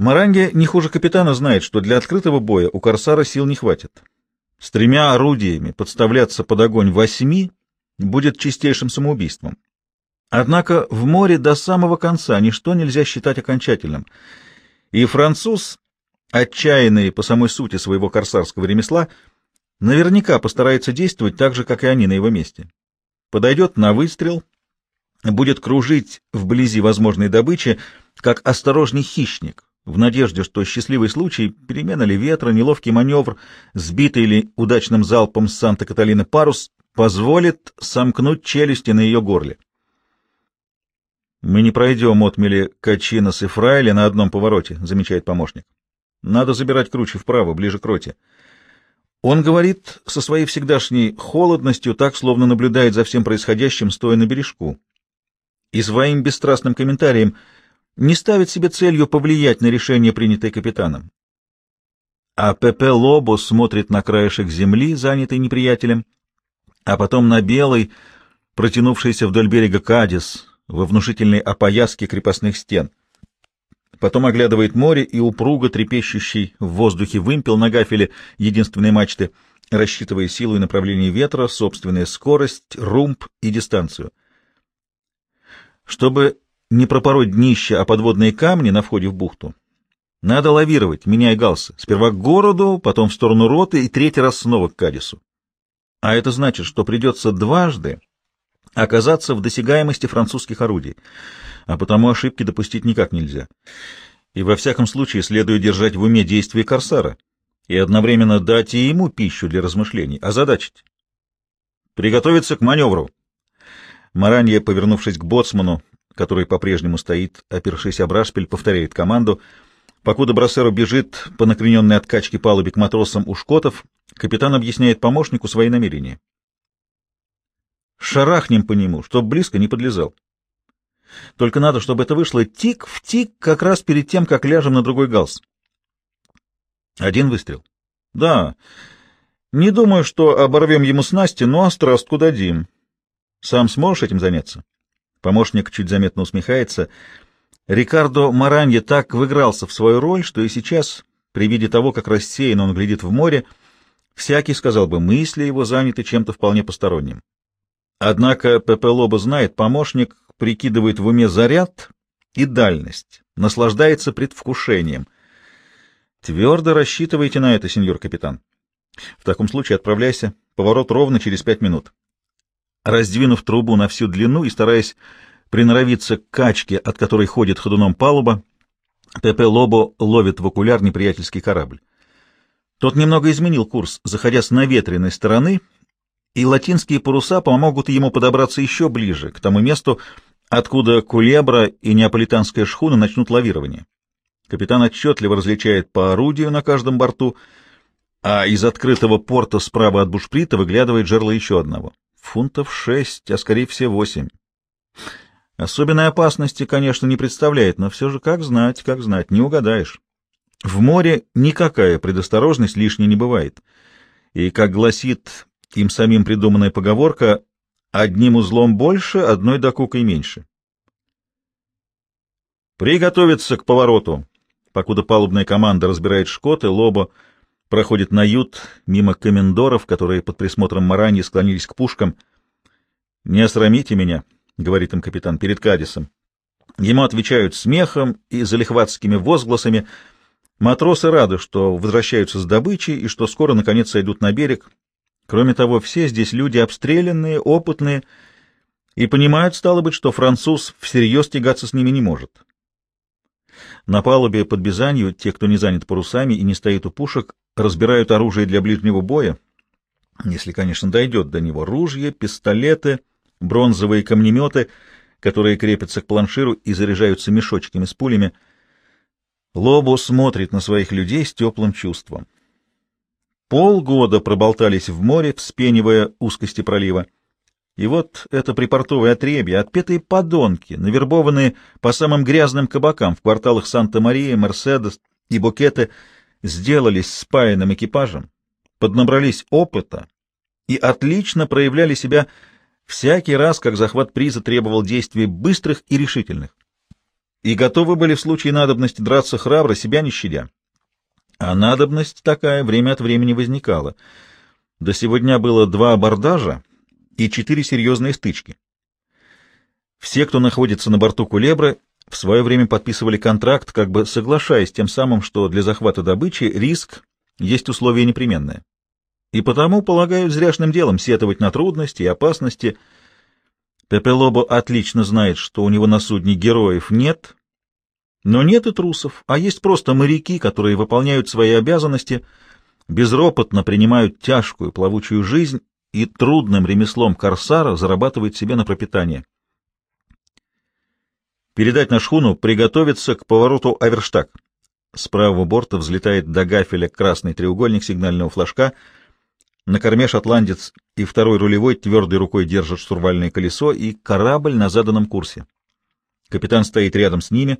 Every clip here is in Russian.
Маранге не хуже капитана знает, что для открытого боя у корсара сил не хватит. С тремя орудиями подставляться под огонь восьми будет чистейшим самоубийством. Однако в море до самого конца ничто нельзя считать окончательным, и француз, отчаянный по самой сути своего корсарского ремесла, наверняка постарается действовать так же, как и они на его месте. Подойдет на выстрел, будет кружить вблизи возможной добычи, как осторожный хищник, в надежде, что счастливый случай, перемена ли ветра, неловкий маневр, сбитый или удачным залпом с Санта-Каталины парус, позволит сомкнуть челюсти на ее горле. «Мы не пройдем отмели Качинос и Фрайли на одном повороте», — замечает помощник. «Надо забирать круче вправо, ближе к роте». Он говорит со своей всегдашней холодностью, так, словно наблюдает за всем происходящим, стоя на бережку. И своим бесстрастным комментарием не ставит себе целью повлиять на решение, принятое капитаном. А Пепе Лобо смотрит на краешек земли, занятый неприятелем, а потом на белый, протянувшийся вдоль берега Кадис, во внушительной опояске крепостных стен. Потом оглядывает море и упруго трепещущий в воздухе вымпел на гафеле единственной мачты, рассчитывая силу и направление ветра, собственную скорость, румб и дистанцию. Чтобы не пропороть днище, а подводные камни на входе в бухту, надо лавировать, меняя галсы. Сперва к городу, потом в сторону роты и третий раз снова к Кадису. А это значит, что придется дважды оказаться в досягаемости французских орудий, а потому ошибки допустить никак нельзя. И во всяком случае следует держать в уме действия корсара и одновременно дать и ему пищу для размышлений, озадачить. Приготовиться к маневру. Маранье, повернувшись к боцману, который по-прежнему стоит, опершись об рашпиль, повторяет команду. Покуда Броссеро бежит по накрененной откачке палубе к матросам у шкотов, капитан объясняет помощнику свои намерения. Шарахнем по нему, чтоб близко не подлезал. Только надо, чтобы это вышло тик в тик как раз перед тем, как ляжем на другой галс. Один выстрел. Да. Не думаю, что оборвем ему снасти, но острастку дадим. Сам сможешь этим заняться? Помощник чуть заметно усмехается. Рикардо Маранье так выигрался в свою роль, что и сейчас, при виде того, как рассеян он глядит в море, всякий сказал бы, мысли его заняты чем-то вполне посторонним. Однако Пепе Лоба знает, помощник прикидывает в уме заряд и дальность, наслаждается предвкушением. Твердо рассчитывайте на это, сеньор капитан. В таком случае отправляйся. Поворот ровно через пять минут. Раздвинув трубу на всю длину и стараясь приноровиться к качке, от которой ходит ходуном палуба, Пепе Лобо ловит в окуляр неприятельский корабль. Тот немного изменил курс, заходя с наветренной стороны — и латинские паруса помогут ему подобраться еще ближе, к тому месту, откуда кулебра и неаполитанская шхуна начнут лавирование. Капитан отчетливо различает по орудию на каждом борту, а из открытого порта справа от бушприта выглядывает жерло еще одного. Фунтов шесть, а скорее всего восемь. Особенной опасности, конечно, не представляет, но все же как знать, как знать, не угадаешь. В море никакая предосторожность лишней не бывает. И, как гласит им самим придуманная поговорка «одним узлом больше, одной докукой меньше». «Приготовиться к повороту!» Покуда палубная команда разбирает шкоты, Лобо проходит на ют мимо комендоров, которые под присмотром Мараньи склонились к пушкам. «Не осрамите меня», — говорит им капитан, — «перед Кадисом». Ему отвечают смехом и залихватскими возгласами. Матросы рады, что возвращаются с добычей и что скоро, наконец, сойдут на берег, Кроме того, все здесь люди обстрелянные, опытные, и понимают, стало быть, что француз всерьез тягаться с ними не может. На палубе под Бизанью те, кто не занят парусами и не стоит у пушек, разбирают оружие для ближнего боя, если, конечно, дойдет до него, ружья, пистолеты, бронзовые камнеметы, которые крепятся к планширу и заряжаются мешочками с пулями. Лобо смотрит на своих людей с теплым чувством. Полгода проболтались в море, вспенивая узкости пролива. И вот это припортовое отребье, отпетые подонки, навербованные по самым грязным кабакам в кварталах Санта-Мария, Мерседес и Букеты, сделались спаянным экипажем, поднабрались опыта и отлично проявляли себя всякий раз, как захват приза требовал действий быстрых и решительных. и готовы были в случае надобности драться храбро, себя не щадя. А надобность такая время от времени возникала. До сегодня было два абордажа и четыре серьезные стычки. Все, кто находится на борту Кулебры, в свое время подписывали контракт, как бы соглашаясь тем самым, что для захвата добычи риск есть условие непременное. И потому полагают зряшным делом сетовать на трудности и опасности. Пепелобо отлично знает, что у него на судне героев нет, но нет и трусов, а есть просто моряки, которые выполняют свои обязанности, безропотно принимают тяжкую плавучую жизнь и трудным ремеслом корсара зарабатывают себе на пропитание. Передать на шхуну, приготовиться к повороту Аверштаг. С правого борта взлетает до гафеля красный треугольник сигнального флажка. На корме шотландец и второй рулевой твердой рукой держат штурвальное колесо и корабль на заданном курсе. Капитан стоит рядом с ними,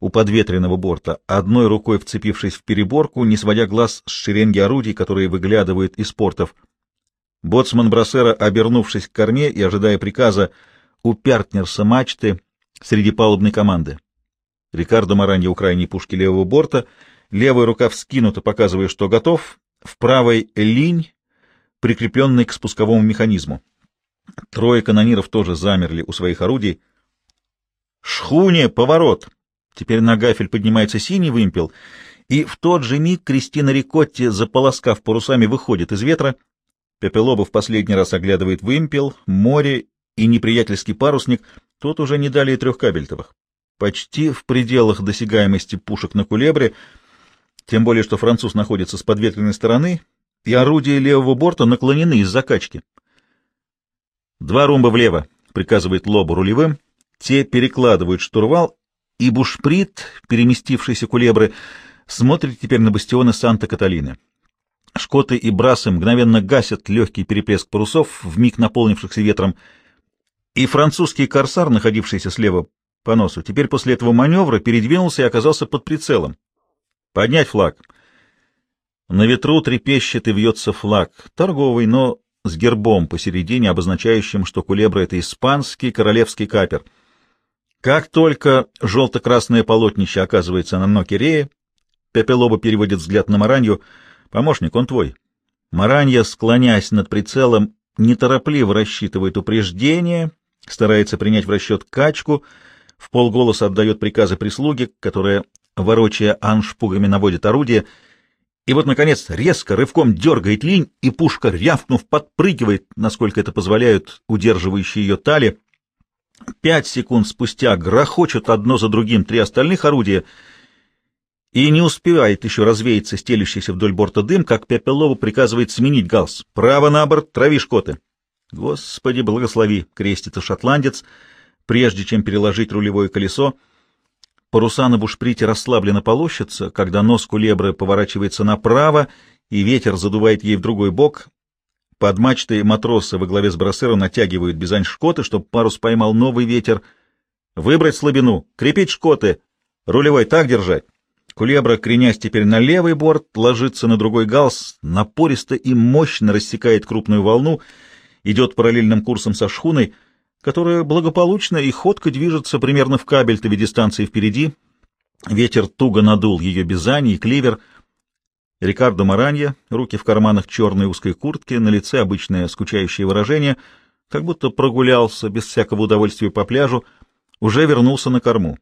у подветренного борта, одной рукой вцепившись в переборку, не сводя глаз с шеренги орудий, которые выглядывают из портов. Боцман Брассера, обернувшись к корме и ожидая приказа у Пертнерса мачты, среди палубной команды. Рикардо Маранья у крайней пушки левого борта, левая рука вскинута, показывая, что готов, в правой линь, прикрепленный к спусковому механизму. Трое канониров тоже замерли у своих орудий. «Шхуне! Поворот!» Теперь на гафель поднимается синий вымпел, и в тот же миг Кристина Рикотти, заполоскав парусами, выходит из ветра. Пепелоба в последний раз оглядывает вымпел, море и неприятельский парусник — Тут уже не далее трех кабельтовых. Почти в пределах досягаемости пушек на кулебре, тем более что француз находится с подветренной стороны, и орудия левого борта наклонены из закачки. «Два румба влево», — приказывает Лобу рулевым, те перекладывают штурвал, и бушприт, переместившийся кулебры, смотрит теперь на бастионы Санта-Каталины. Шкоты и брасы мгновенно гасят легкий переплеск парусов, вмиг наполнившихся ветром, — и французский корсар, находившийся слева по носу, теперь после этого маневра передвинулся и оказался под прицелом. Поднять флаг. На ветру трепещет и вьется флаг, торговый, но с гербом посередине, обозначающим, что кулебра — это испанский королевский капер. Как только желто-красное полотнище оказывается на ноке Рея, Пепелоба переводит взгляд на Маранью. «Помощник, он твой». Маранья, склоняясь над прицелом, неторопливо рассчитывает упреждение старается принять в расчет качку, в полголоса отдает приказы прислуге, которая, ворочая аншпугами, наводит орудие, и вот, наконец, резко, рывком дергает линь, и пушка, рявкнув, подпрыгивает, насколько это позволяют удерживающие ее тали. Пять секунд спустя грохочут одно за другим три остальных орудия, и не успевает еще развеяться стелющийся вдоль борта дым, как Пепелову приказывает сменить галс. «Право на борт, трави шкоты!» Господи, благослови, крестится шотландец, прежде чем переложить рулевое колесо. Паруса на бушприте расслабленно полощутся, когда нос кулебры поворачивается направо, и ветер задувает ей в другой бок. Под мачтой матросы во главе с брасером натягивают бизань шкоты, чтобы парус поймал новый ветер. Выбрать слабину, крепить шкоты, рулевой так держать. Кулебра, кренясь теперь на левый борт, ложится на другой галс, напористо и мощно рассекает крупную волну — идет параллельным курсом со шхуной, которая благополучно и ходко движется примерно в кабельтове дистанции впереди. Ветер туго надул ее бизани и кливер. Рикардо Маранья, руки в карманах черной узкой куртки, на лице обычное скучающее выражение, как будто прогулялся без всякого удовольствия по пляжу, уже вернулся на корму.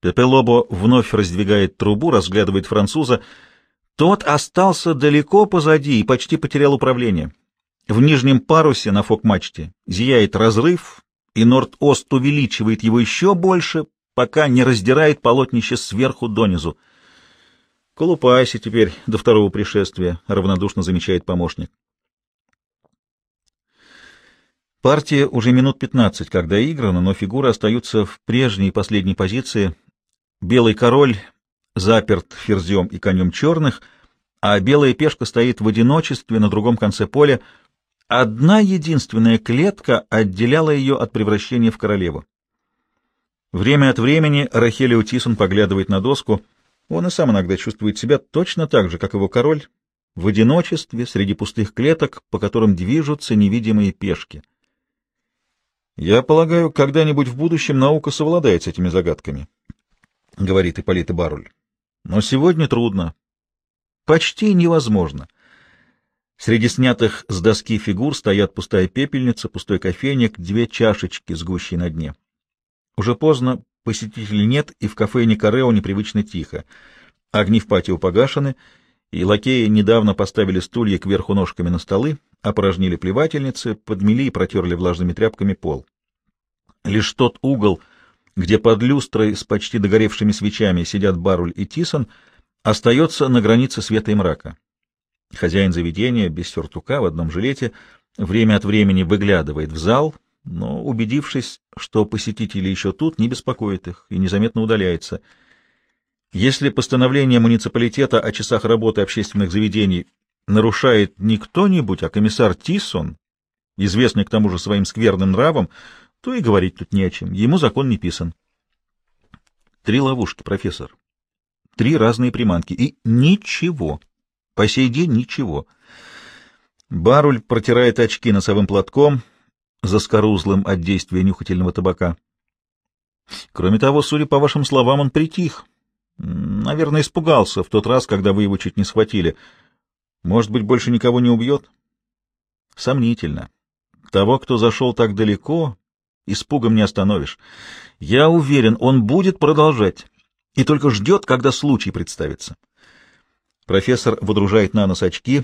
Пепелобо вновь раздвигает трубу, разглядывает француза. Тот остался далеко позади и почти потерял управление. В нижнем парусе на фок-мачте зияет разрыв, и Норд-Ост увеличивает его еще больше, пока не раздирает полотнище сверху донизу. «Колупайся теперь до второго пришествия», — равнодушно замечает помощник. Партия уже минут пятнадцать, когда играна, но фигуры остаются в прежней последней позиции. Белый король заперт ферзем и конем черных, а белая пешка стоит в одиночестве на другом конце поля, Одна единственная клетка отделяла ее от превращения в королеву. Время от времени Рахелио Тисон поглядывает на доску. Он и сам иногда чувствует себя точно так же, как его король, в одиночестве среди пустых клеток, по которым движутся невидимые пешки. Я полагаю, когда-нибудь в будущем наука совладает с этими загадками, — говорит Ипполит Баруль. Но сегодня трудно. Почти невозможно. Среди снятых с доски фигур стоят пустая пепельница, пустой кофейник, две чашечки с гущей на дне. Уже поздно, посетителей нет, и в кафе Никарео непривычно тихо. Огни в патио погашены, и лакеи недавно поставили стулья кверху ножками на столы, опорожнили плевательницы, подмели и протерли влажными тряпками пол. Лишь тот угол, где под люстрой с почти догоревшими свечами сидят Баруль и Тисон, остается на границе света и мрака. Хозяин заведения, без сюртука, в одном жилете, время от времени выглядывает в зал, но, убедившись, что посетители еще тут, не беспокоит их и незаметно удаляется. Если постановление муниципалитета о часах работы общественных заведений нарушает не кто-нибудь, а комиссар Тиссон, известный к тому же своим скверным нравом, то и говорить тут не о чем. Ему закон не писан. Три ловушки, профессор. Три разные приманки. И ничего. По сей день ничего. Баруль протирает очки носовым платком, заскорузлым от действия нюхательного табака. Кроме того, судя по вашим словам, он притих. Наверное, испугался в тот раз, когда вы его чуть не схватили. Может быть, больше никого не убьет? Сомнительно. Того, кто зашел так далеко, испугом не остановишь. Я уверен, он будет продолжать и только ждет, когда случай представится. Профессор водружает на нос очки.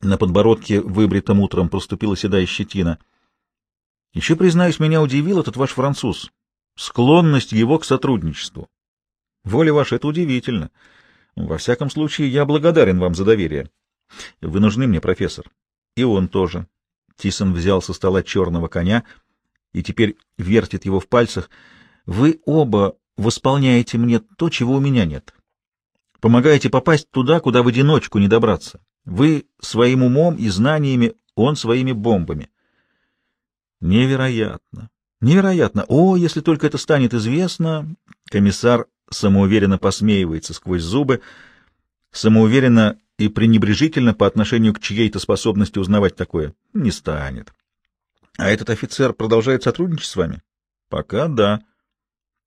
На подбородке, выбритым утром, проступила седая щетина. Еще, признаюсь, меня удивил этот ваш француз. Склонность его к сотрудничеству. Воля ваша — это удивительно. Во всяком случае, я благодарен вам за доверие. Вы нужны мне, профессор. И он тоже. Тисон взял со стола черного коня и теперь вертит его в пальцах. Вы оба восполняете мне то, чего у меня нет. Помогаете попасть туда, куда в одиночку не добраться. Вы своим умом и знаниями, он своими бомбами. Невероятно. Невероятно. О, если только это станет известно... Комиссар самоуверенно посмеивается сквозь зубы, самоуверенно и пренебрежительно по отношению к чьей-то способности узнавать такое. Не станет. А этот офицер продолжает сотрудничать с вами? Пока да.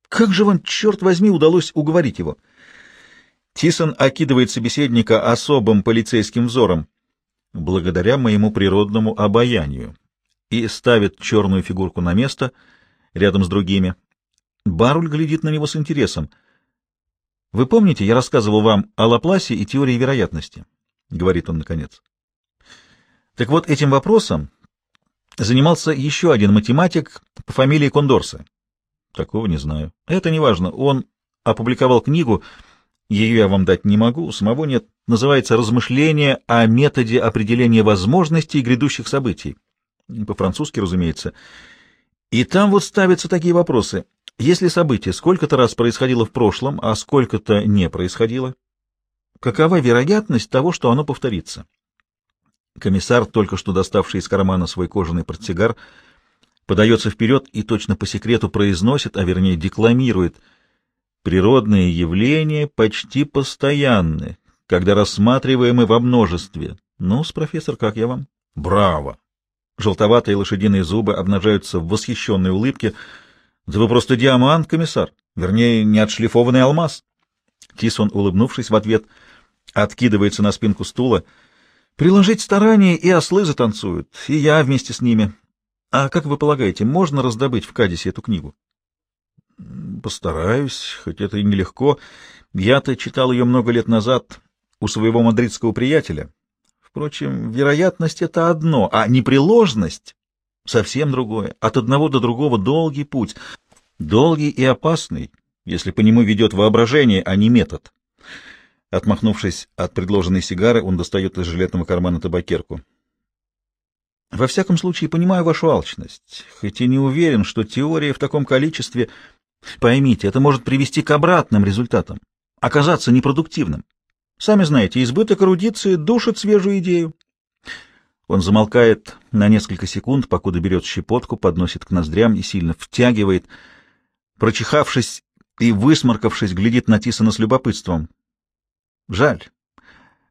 Как же вам, черт возьми, удалось уговорить его? — Тисон окидывает собеседника особым полицейским взором, благодаря моему природному обаянию, и ставит черную фигурку на место рядом с другими. Баруль глядит на него с интересом. «Вы помните, я рассказывал вам о Лапласе и теории вероятности?» — говорит он наконец. «Так вот, этим вопросом занимался еще один математик по фамилии Кондорса. Такого не знаю. Это не важно. Он опубликовал книгу ее я вам дать не могу, самого нет. Называется «Размышления о методе определения возможностей грядущих событий». По-французски, разумеется. И там вот ставятся такие вопросы. Если событие сколько-то раз происходило в прошлом, а сколько-то не происходило, какова вероятность того, что оно повторится? Комиссар, только что доставший из кармана свой кожаный портсигар, подается вперед и точно по секрету произносит, а вернее декламирует — Природные явления почти постоянны, когда рассматриваемы во множестве. ну с профессор, как я вам? Браво! Желтоватые лошадиные зубы обнажаются в восхищенной улыбке. Да вы просто диамант, комиссар. Вернее, не отшлифованный алмаз. Тисон, улыбнувшись в ответ, откидывается на спинку стула. Приложить старания, и ослы затанцуют, и я вместе с ними. А как вы полагаете, можно раздобыть в Кадисе эту книгу? Постараюсь, хоть это и нелегко. Я-то читал ее много лет назад у своего мадридского приятеля. Впрочем, вероятность — это одно, а непреложность — совсем другое. От одного до другого долгий путь. Долгий и опасный, если по нему ведет воображение, а не метод. Отмахнувшись от предложенной сигары, он достает из жилетного кармана табакерку. Во всяком случае, понимаю вашу алчность, хоть и не уверен, что теория в таком количестве Поймите, это может привести к обратным результатам, оказаться непродуктивным. Сами знаете, избыток эрудиции душит свежую идею. Он замолкает на несколько секунд, покуда берет щепотку, подносит к ноздрям и сильно втягивает. Прочихавшись и высморкавшись, глядит на Тисона с любопытством. Жаль.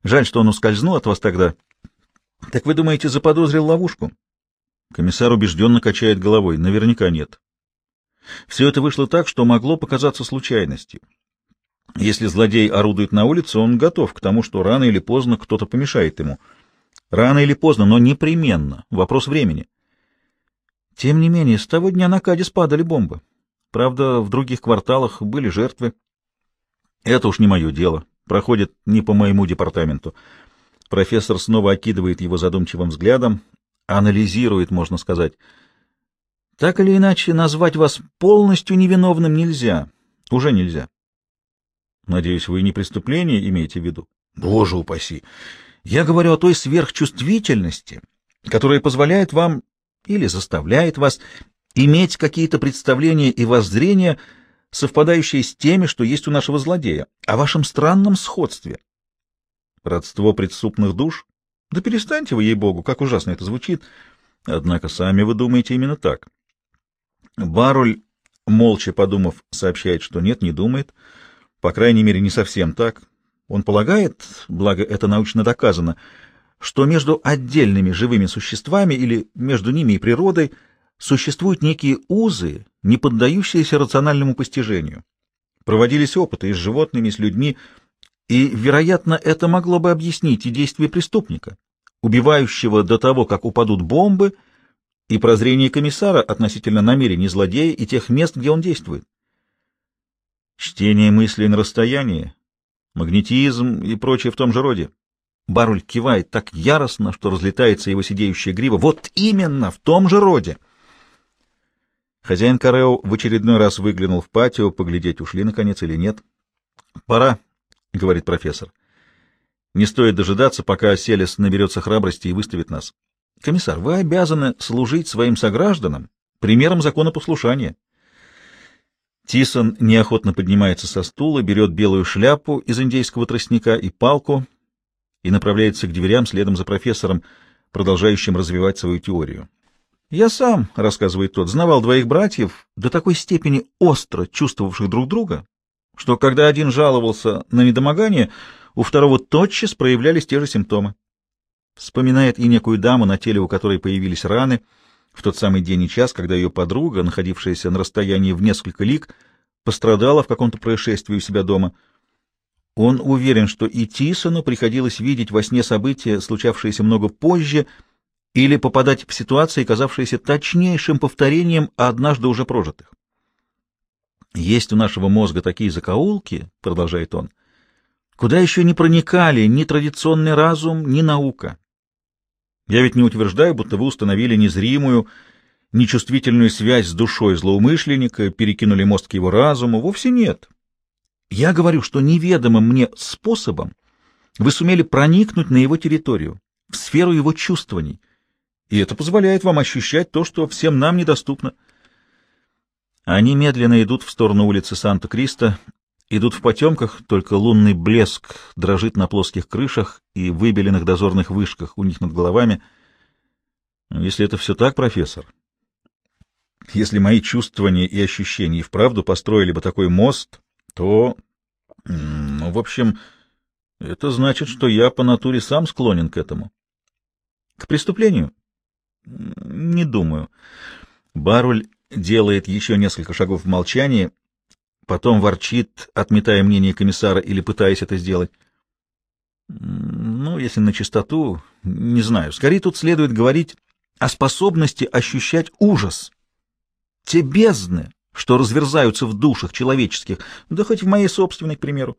Жаль, что он ускользнул от вас тогда. Так вы думаете, заподозрил ловушку? Комиссар убежденно качает головой. Наверняка нет. Все это вышло так, что могло показаться случайностью. Если злодей орудует на улице, он готов к тому, что рано или поздно кто-то помешает ему. Рано или поздно, но непременно. Вопрос времени. Тем не менее, с того дня на Кадис падали бомбы. Правда, в других кварталах были жертвы. Это уж не мое дело. Проходит не по моему департаменту. Профессор снова окидывает его задумчивым взглядом, анализирует, можно сказать. Так или иначе, назвать вас полностью невиновным нельзя. Уже нельзя. Надеюсь, вы не преступление имеете в виду? Боже упаси! Я говорю о той сверхчувствительности, которая позволяет вам или заставляет вас иметь какие-то представления и воззрения, совпадающие с теми, что есть у нашего злодея, о вашем странном сходстве. Родство предсупных душ? Да перестаньте вы, ей-богу, как ужасно это звучит. Однако сами вы думаете именно так. Баруль, молча подумав, сообщает, что нет, не думает. По крайней мере, не совсем так. Он полагает, благо это научно доказано, что между отдельными живыми существами или между ними и природой существуют некие узы, не поддающиеся рациональному постижению. Проводились опыты и с животными, и с людьми, и, вероятно, это могло бы объяснить и действия преступника, убивающего до того, как упадут бомбы, и прозрение комиссара относительно намерений злодея и тех мест, где он действует. Чтение мыслей на расстоянии, магнетизм и прочее в том же роде. Баруль кивает так яростно, что разлетается его сидеющая грива. Вот именно в том же роде. Хозяин Карео в очередной раз выглянул в патио, поглядеть, ушли наконец или нет. «Пора», — говорит профессор. «Не стоит дожидаться, пока Селес наберется храбрости и выставит нас. Комиссар, вы обязаны служить своим согражданам примером законопослушания». Тисон неохотно поднимается со стула, берет белую шляпу из индейского тростника и палку и направляется к дверям следом за профессором, продолжающим развивать свою теорию. «Я сам, — рассказывает тот, — знавал двоих братьев, до такой степени остро чувствовавших друг друга, что когда один жаловался на недомогание, у второго тотчас проявлялись те же симптомы. Вспоминает и некую даму, на теле у которой появились раны — в тот самый день и час, когда ее подруга, находившаяся на расстоянии в несколько лиг, пострадала в каком-то происшествии у себя дома. Он уверен, что и Тисону приходилось видеть во сне события, случавшиеся много позже, или попадать в ситуации, казавшиеся точнейшим повторением однажды уже прожитых. «Есть у нашего мозга такие закоулки, — продолжает он, — куда еще не проникали ни традиционный разум, ни наука. Я ведь не утверждаю, будто вы установили незримую, нечувствительную связь с душой злоумышленника, перекинули мост к его разуму. Вовсе нет. Я говорю, что неведомым мне способом вы сумели проникнуть на его территорию, в сферу его чувствований, и это позволяет вам ощущать то, что всем нам недоступно. Они медленно идут в сторону улицы Санта-Криста, идут в потемках, только лунный блеск дрожит на плоских крышах и выбеленных дозорных вышках у них над головами. Если это все так, профессор, если мои чувствования и ощущения и вправду построили бы такой мост, то, ну, в общем, это значит, что я по натуре сам склонен к этому. К преступлению? Не думаю. Баруль делает еще несколько шагов в молчании — Потом ворчит, отметая мнение комиссара или пытаясь это сделать. Ну, если на чистоту, не знаю. Скорее тут следует говорить о способности ощущать ужас. Те бездны, что разверзаются в душах человеческих, да хоть в моей собственной, к примеру.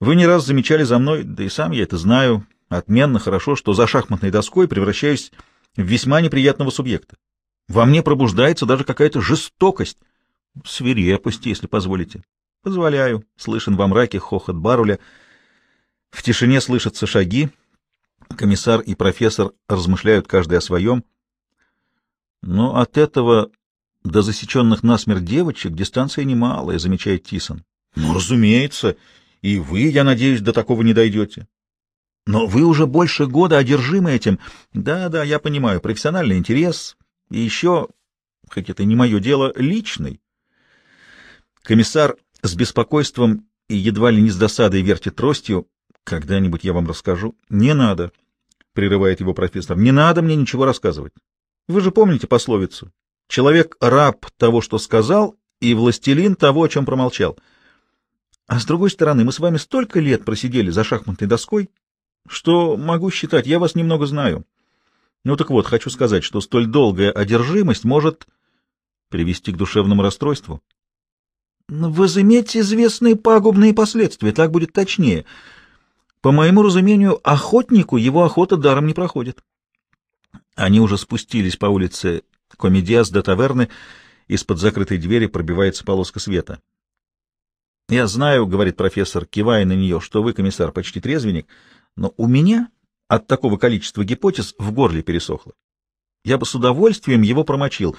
Вы не раз замечали за мной, да и сам я это знаю, отменно хорошо, что за шахматной доской превращаюсь в весьма неприятного субъекта. Во мне пробуждается даже какая-то жестокость, свирепости, если позволите. Позволяю. Слышен во мраке хохот Баруля. В тишине слышатся шаги. Комиссар и профессор размышляют каждый о своем. Но от этого до засеченных насмерть девочек дистанция немалая, замечает Тисон. Ну, разумеется, и вы, я надеюсь, до такого не дойдете. Но вы уже больше года одержимы этим. Да-да, я понимаю, профессиональный интерес и еще, хоть это не мое дело, личный. Комиссар с беспокойством и едва ли не с досадой вертит тростью. «Когда-нибудь я вам расскажу». «Не надо», — прерывает его профессор. «Не надо мне ничего рассказывать. Вы же помните пословицу? Человек — раб того, что сказал, и властелин того, о чем промолчал. А с другой стороны, мы с вами столько лет просидели за шахматной доской, что могу считать, я вас немного знаю. Ну так вот, хочу сказать, что столь долгая одержимость может привести к душевному расстройству. Возыметь известные пагубные последствия, так будет точнее. По моему разумению, охотнику его охота даром не проходит. Они уже спустились по улице Комедиас до таверны, из-под закрытой двери пробивается полоска света. «Я знаю, — говорит профессор, кивая на нее, — что вы, комиссар, почти трезвенник, но у меня от такого количества гипотез в горле пересохло. Я бы с удовольствием его промочил.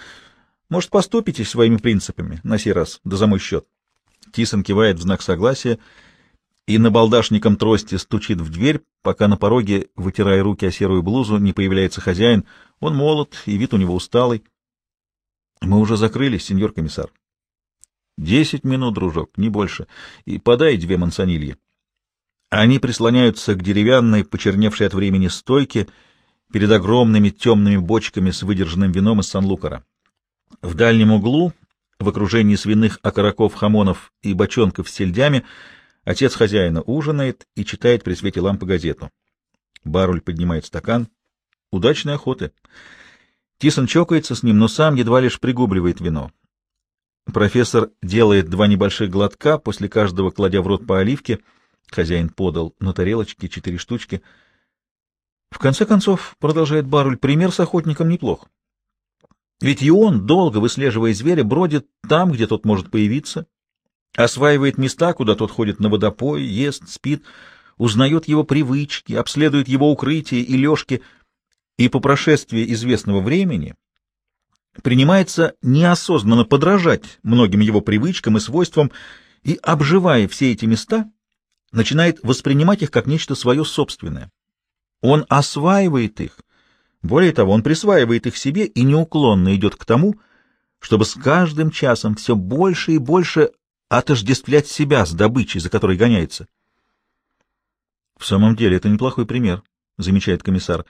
Может, поступите своими принципами на сей раз, да за мой счет?» Тисон кивает в знак согласия и набалдашником трости стучит в дверь, пока на пороге, вытирая руки о серую блузу, не появляется хозяин. Он молод, и вид у него усталый. Мы уже закрылись, сеньор комиссар. Десять минут, дружок, не больше. И подай две мансонильи. Они прислоняются к деревянной, почерневшей от времени стойке перед огромными темными бочками с выдержанным вином из Сан-Лукара. В дальнем углу, в окружении свиных окороков, хамонов и бочонков с сельдями, отец хозяина ужинает и читает при свете лампы газету. Баруль поднимает стакан. Удачной охоты. Тисон чокается с ним, но сам едва лишь пригубливает вино. Профессор делает два небольших глотка, после каждого кладя в рот по оливке. Хозяин подал на тарелочке четыре штучки. В конце концов, продолжает Баруль, пример с охотником неплох. Ведь и он, долго выслеживая зверя, бродит там, где тот может появиться, осваивает места, куда тот ходит на водопой, ест, спит, узнает его привычки, обследует его укрытия и лёжки — и по прошествии известного времени принимается неосознанно подражать многим его привычкам и свойствам и, обживая все эти места, начинает воспринимать их как нечто свое собственное. Он осваивает их, более того, он присваивает их себе и неуклонно идет к тому, чтобы с каждым часом все больше и больше отождествлять себя с добычей, за которой гоняется. — В самом деле, это неплохой пример, — замечает комиссар.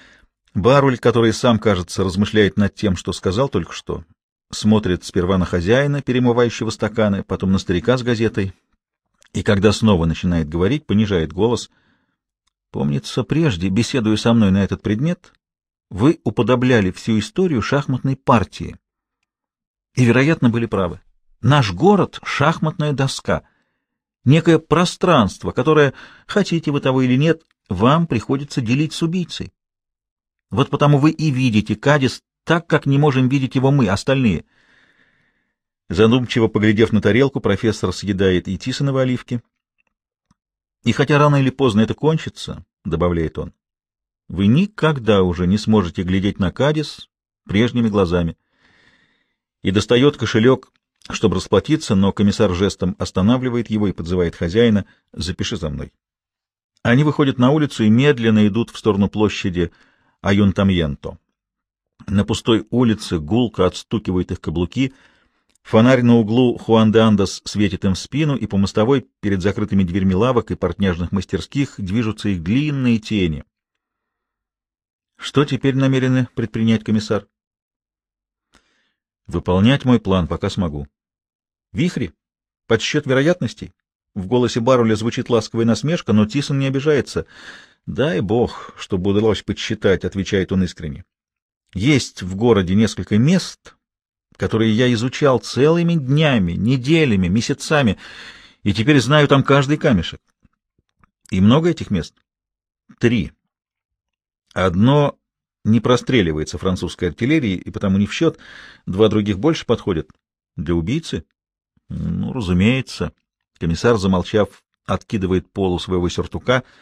— Баруль, который сам, кажется, размышляет над тем, что сказал только что, смотрит сперва на хозяина, перемывающего стаканы, потом на старика с газетой, и когда снова начинает говорить, понижает голос. Помнится, прежде, беседуя со мной на этот предмет, вы уподобляли всю историю шахматной партии. И, вероятно, были правы. Наш город — шахматная доска, некое пространство, которое, хотите вы того или нет, вам приходится делить с убийцей. Вот потому вы и видите Кадис так, как не можем видеть его мы, остальные. Задумчиво поглядев на тарелку, профессор съедает и тисоновы оливки. И хотя рано или поздно это кончится, — добавляет он, — вы никогда уже не сможете глядеть на Кадис прежними глазами. И достает кошелек, чтобы расплатиться, но комиссар жестом останавливает его и подзывает хозяина «Запиши за мной». Они выходят на улицу и медленно идут в сторону площади Аюнтамьенто. На пустой улице гулко отстукивают их каблуки, фонарь на углу Хуан де Андас светит им в спину, и по мостовой перед закрытыми дверьми лавок и портняжных мастерских движутся их длинные тени. Что теперь намерены предпринять комиссар? Выполнять мой план пока смогу. Вихри? Подсчет вероятностей? В голосе Баруля звучит ласковая насмешка, но Тисон не обижается — Дай бог, чтобы удалось подсчитать, отвечает он искренне. Есть в городе несколько мест, которые я изучал целыми днями, неделями, месяцами, и теперь знаю там каждый камешек. И много этих мест? Три. Одно не простреливается французской артиллерией, и потому не в счет, два других больше подходят. Для убийцы? Ну, разумеется. Комиссар, замолчав, откидывает полу своего сюртука —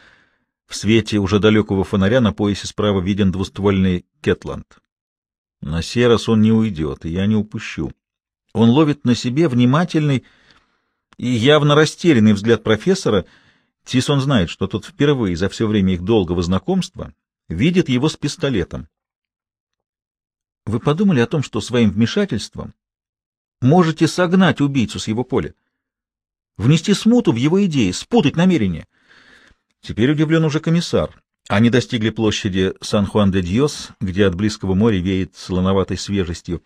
в свете уже далекого фонаря на поясе справа виден двуствольный Кетланд. На сей раз он не уйдет, и я не упущу. Он ловит на себе внимательный и явно растерянный взгляд профессора. Тисон знает, что тот впервые за все время их долгого знакомства видит его с пистолетом. Вы подумали о том, что своим вмешательством можете согнать убийцу с его поля? Внести смуту в его идеи, спутать намерения — Теперь удивлен уже комиссар. Они достигли площади Сан-Хуан-де-Диос, где от близкого моря веет солоноватой свежестью.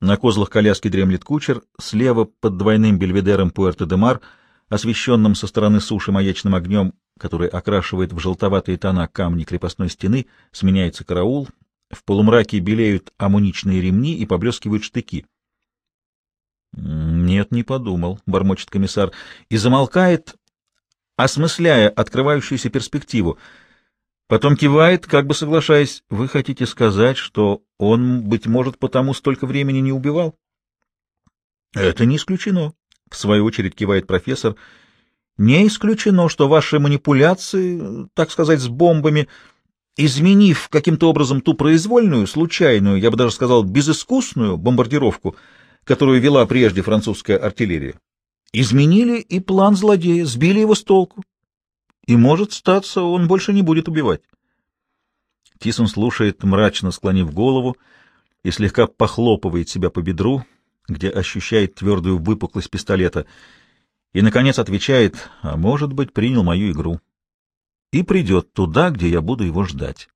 На козлах коляски дремлет кучер, слева под двойным бельведером Пуэрто-де-Мар, освещенным со стороны суши маячным огнем, который окрашивает в желтоватые тона камни крепостной стены, сменяется караул, в полумраке белеют амуничные ремни и поблескивают штыки. «Нет, не подумал», — бормочет комиссар, и замолкает, осмысляя открывающуюся перспективу — Потом кивает, как бы соглашаясь. Вы хотите сказать, что он, быть может, потому столько времени не убивал? Это не исключено. В свою очередь кивает профессор. Не исключено, что ваши манипуляции, так сказать, с бомбами, изменив каким-то образом ту произвольную, случайную, я бы даже сказал, безыскусную бомбардировку, которую вела прежде французская артиллерия, изменили и план злодея, сбили его с толку и, может статься, он больше не будет убивать. Тисон слушает, мрачно склонив голову, и слегка похлопывает себя по бедру, где ощущает твердую выпуклость пистолета, и, наконец, отвечает, а может быть, принял мою игру, и придет туда, где я буду его ждать.